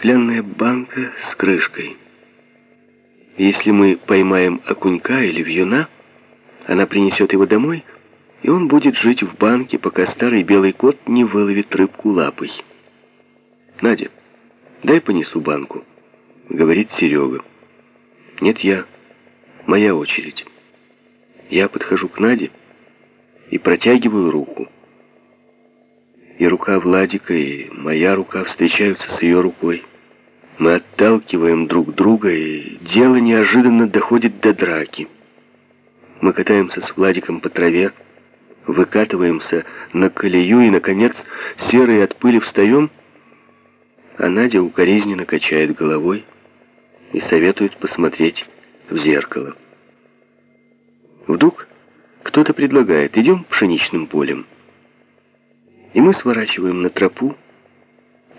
стеклянная банка с крышкой. Если мы поймаем окунька или вьюна, она принесет его домой, и он будет жить в банке, пока старый белый кот не выловит рыбку лапой. «Надя, дай понесу банку», — говорит Серега. «Нет, я. Моя очередь». Я подхожу к Наде и протягиваю руку. И рука Владика, и моя рука встречаются с ее рукой. Мы отталкиваем друг друга, и дело неожиданно доходит до драки. Мы катаемся с Владиком по траве, выкатываемся на колею и, наконец, серые от пыли встаем, а Надя укоризненно качает головой и советует посмотреть в зеркало. Вдруг кто-то предлагает, идем пшеничным полем. И мы сворачиваем на тропу,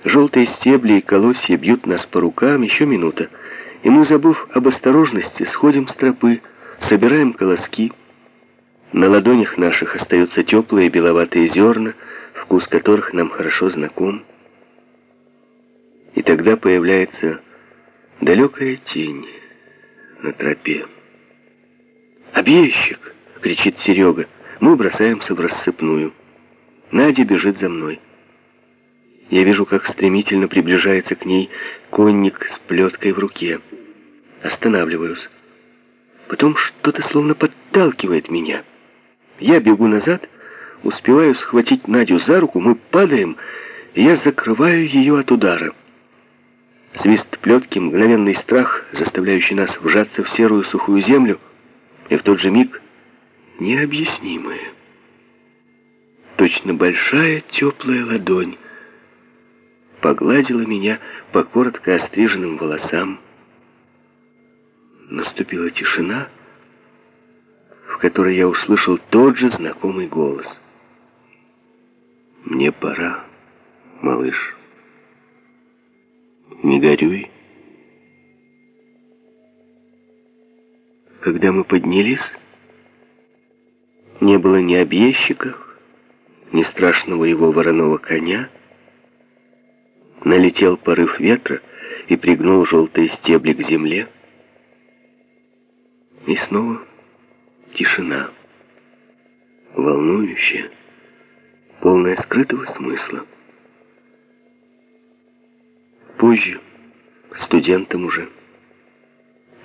Желтые стебли и колосья бьют нас по рукам, еще минута, и мы, забыв об осторожности, сходим с тропы, собираем колоски. На ладонях наших остаются теплые беловатые зерна, вкус которых нам хорошо знаком. И тогда появляется далекая тень на тропе. «Объездчик!» — кричит Серега. Мы бросаемся в рассыпную. Надя бежит за мной. Я вижу, как стремительно приближается к ней конник с плеткой в руке. Останавливаюсь. Потом что-то словно подталкивает меня. Я бегу назад, успеваю схватить Надю за руку, мы падаем, и я закрываю ее от удара. Свист плетки, мгновенный страх, заставляющий нас вжаться в серую сухую землю, и в тот же миг необъяснимое. Точно большая теплая ладонь погладила меня по коротко остриженным волосам. Наступила тишина, в которой я услышал тот же знакомый голос. «Мне пора, малыш. Не горюй». Когда мы поднялись, не было ни объездчиков, ни страшного его вороного коня, Налетел порыв ветра и пригнул желтые стебли к земле. И снова тишина, волнующая, полная скрытого смысла. Позже, студентом уже,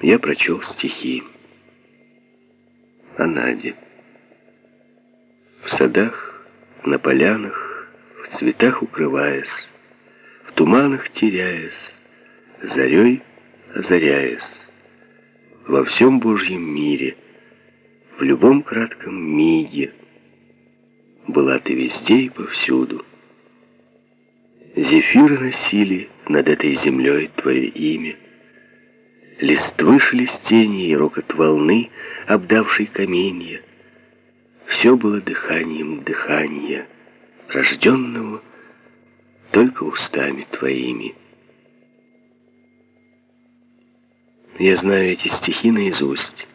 я прочел стихи о Наде. В садах, на полянах, в цветах укрываясь, туманах теряясь, зарей озаряясь, во всем Божьем мире, в любом кратком миге, была ты везде и повсюду. Зефиры носили над этой землей твое имя, Листвы шелестения и рокот волны, обдавшей каменья, Все было дыханием дыхания, рожденного только устами твоими. Я знаю эти стихи наизусть.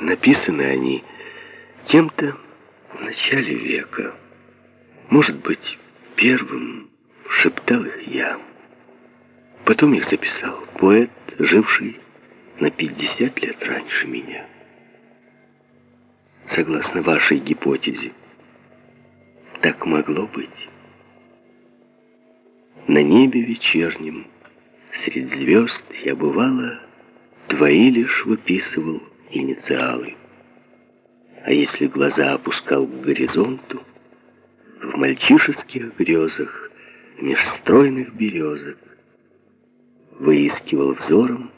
Написаны они кем-то в начале века. Может быть, первым шептал их я. Потом их записал поэт, живший на 50 лет раньше меня. Согласно вашей гипотезе, так могло быть. На небе вечернем, средь звезд я бывала, Твои лишь выписывал инициалы. А если глаза опускал к горизонту, В мальчишеских грезах меж стройных березок Выискивал взором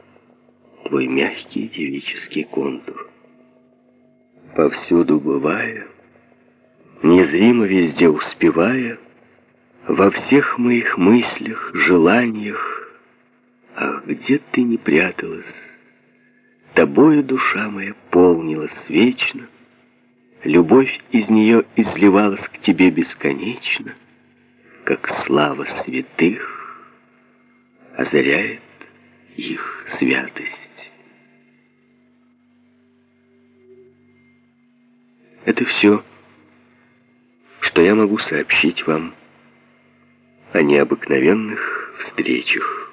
твой мягкий девический контур. Повсюду бывая, незримо везде успевая, во всех моих мыслях, желаниях, ах, где ты не пряталась, тобою душа моя полнилась вечно, любовь из нее изливалась к тебе бесконечно, как слава святых озаряет их святость. Это все, что я могу сообщить вам о необыкновенных встречах.